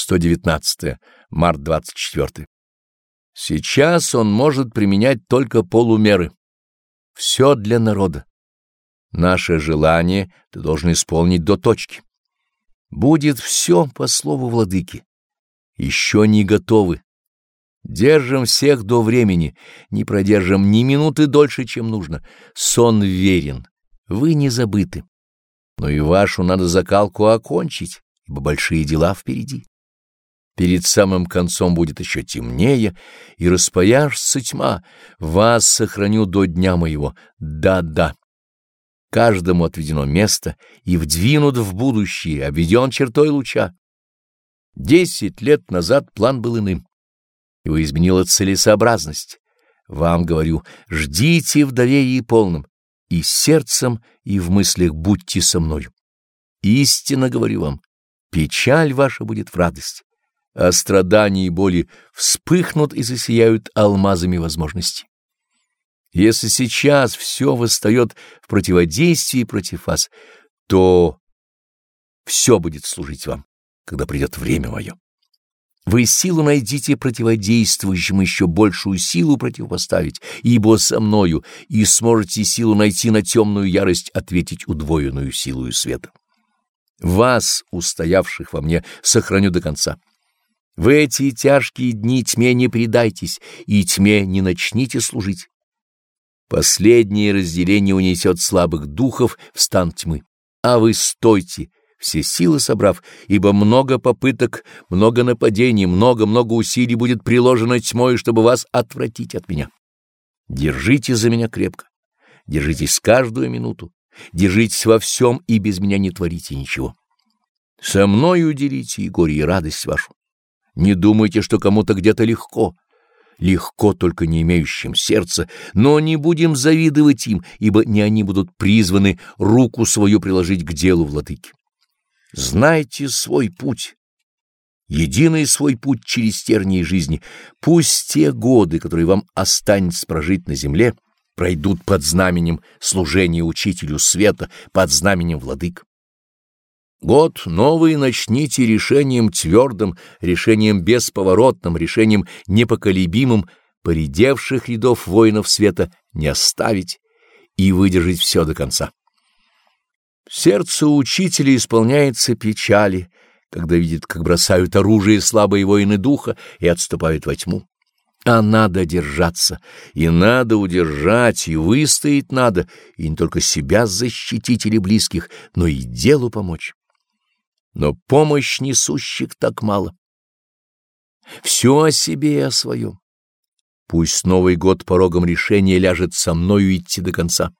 119. Март 24. Сейчас он может применять только полумеры. Все для народа. Наше желание ты должен исполнить до точки. Будет все по слову владыки. Еще не готовы. Держим всех до времени, не продержим ни минуты дольше, чем нужно. Сон верен, вы не забыты. Но и вашу надо закалку окончить, ибо большие дела впереди. Перед самым концом будет еще темнее, и распояшься тьма. Вас сохраню до дня моего. Да-да. Каждому отведено место и вдвинут в будущее, обведен чертой луча. Десять лет назад план был иным. Его изменила целесообразность. Вам говорю, ждите в доверии полном, и сердцем, и в мыслях будьте со мною. Истинно говорю вам, печаль ваша будет в радость а страдания и боли вспыхнут и засияют алмазами возможностей. Если сейчас все восстает в противодействии против вас, то все будет служить вам, когда придет время мое. Вы силу найдите противодействующим еще большую силу противопоставить, ибо со мною, и сможете силу найти на темную ярость ответить удвоенную силою света. Вас, устоявших во мне, сохраню до конца. В эти тяжкие дни тьме не предайтесь, и тьме не начните служить. Последнее разделение унесет слабых духов в стан тьмы. А вы стойте, все силы собрав, ибо много попыток, много нападений, много-много усилий будет приложено тьмой, чтобы вас отвратить от меня. Держите за меня крепко, держитесь каждую минуту, держитесь во всем и без меня не творите ничего. Со мною делите и горе, и радость вашу. Не думайте, что кому-то где-то легко. Легко только не имеющим сердца, но не будем завидовать им, ибо не они будут призваны руку свою приложить к делу владыки. Знайте свой путь, единый свой путь через тернии жизни. Пусть те годы, которые вам останется прожить на земле, пройдут под знаменем служения учителю света, под знаменем владык. Год новый начните решением твердым, решением бесповоротным, решением непоколебимым, поредевших рядов воинов света не оставить и выдержать все до конца. Сердце учителя исполняется печали, когда видит, как бросают оружие слабые воины духа и отступают во тьму. А надо держаться, и надо удержать, и выстоять надо, и не только себя защитить или близких, но и делу помочь но помощь несущих так мало. Все о себе и о своем. Пусть Новый год порогом решения ляжет со мною идти до конца.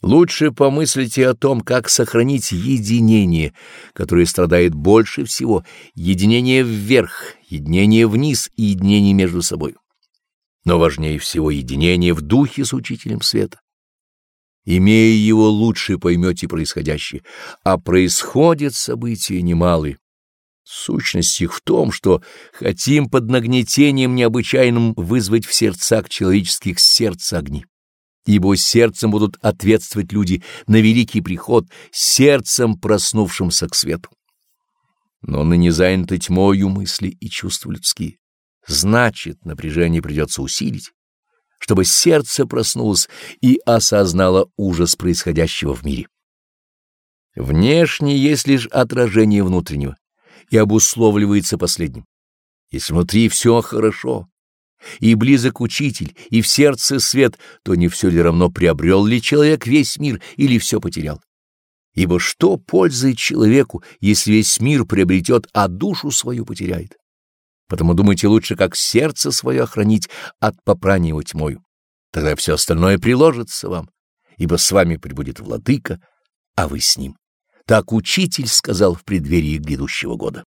Лучше помыслите о том, как сохранить единение, которое страдает больше всего, единение вверх, единение вниз и единение между собой. Но важнее всего единение в духе с учителем света. Имея его, лучше поймете происходящее, а происходят события немалые. Сущность их в том, что хотим под нагнетением необычайным вызвать в сердцах человеческих сердца огни. Ибо сердцем будут ответствовать люди на великий приход, сердцем проснувшимся к свету. Но ныне заняты тьмою мысли и чувства людские. Значит, напряжение придется усилить чтобы сердце проснулось и осознало ужас происходящего в мире. Внешне есть лишь отражение внутреннего и обусловливается последним. Если внутри все хорошо, и близок учитель, и в сердце свет, то не все ли равно приобрел ли человек весь мир или все потерял? Ибо что пользует человеку, если весь мир приобретет, а душу свою потеряет? Потому думайте лучше, как сердце свое охранить от попрания его тьмою. Тогда все остальное приложится вам, ибо с вами прибудет владыка, а вы с ним. Так учитель сказал в преддверии грядущего года.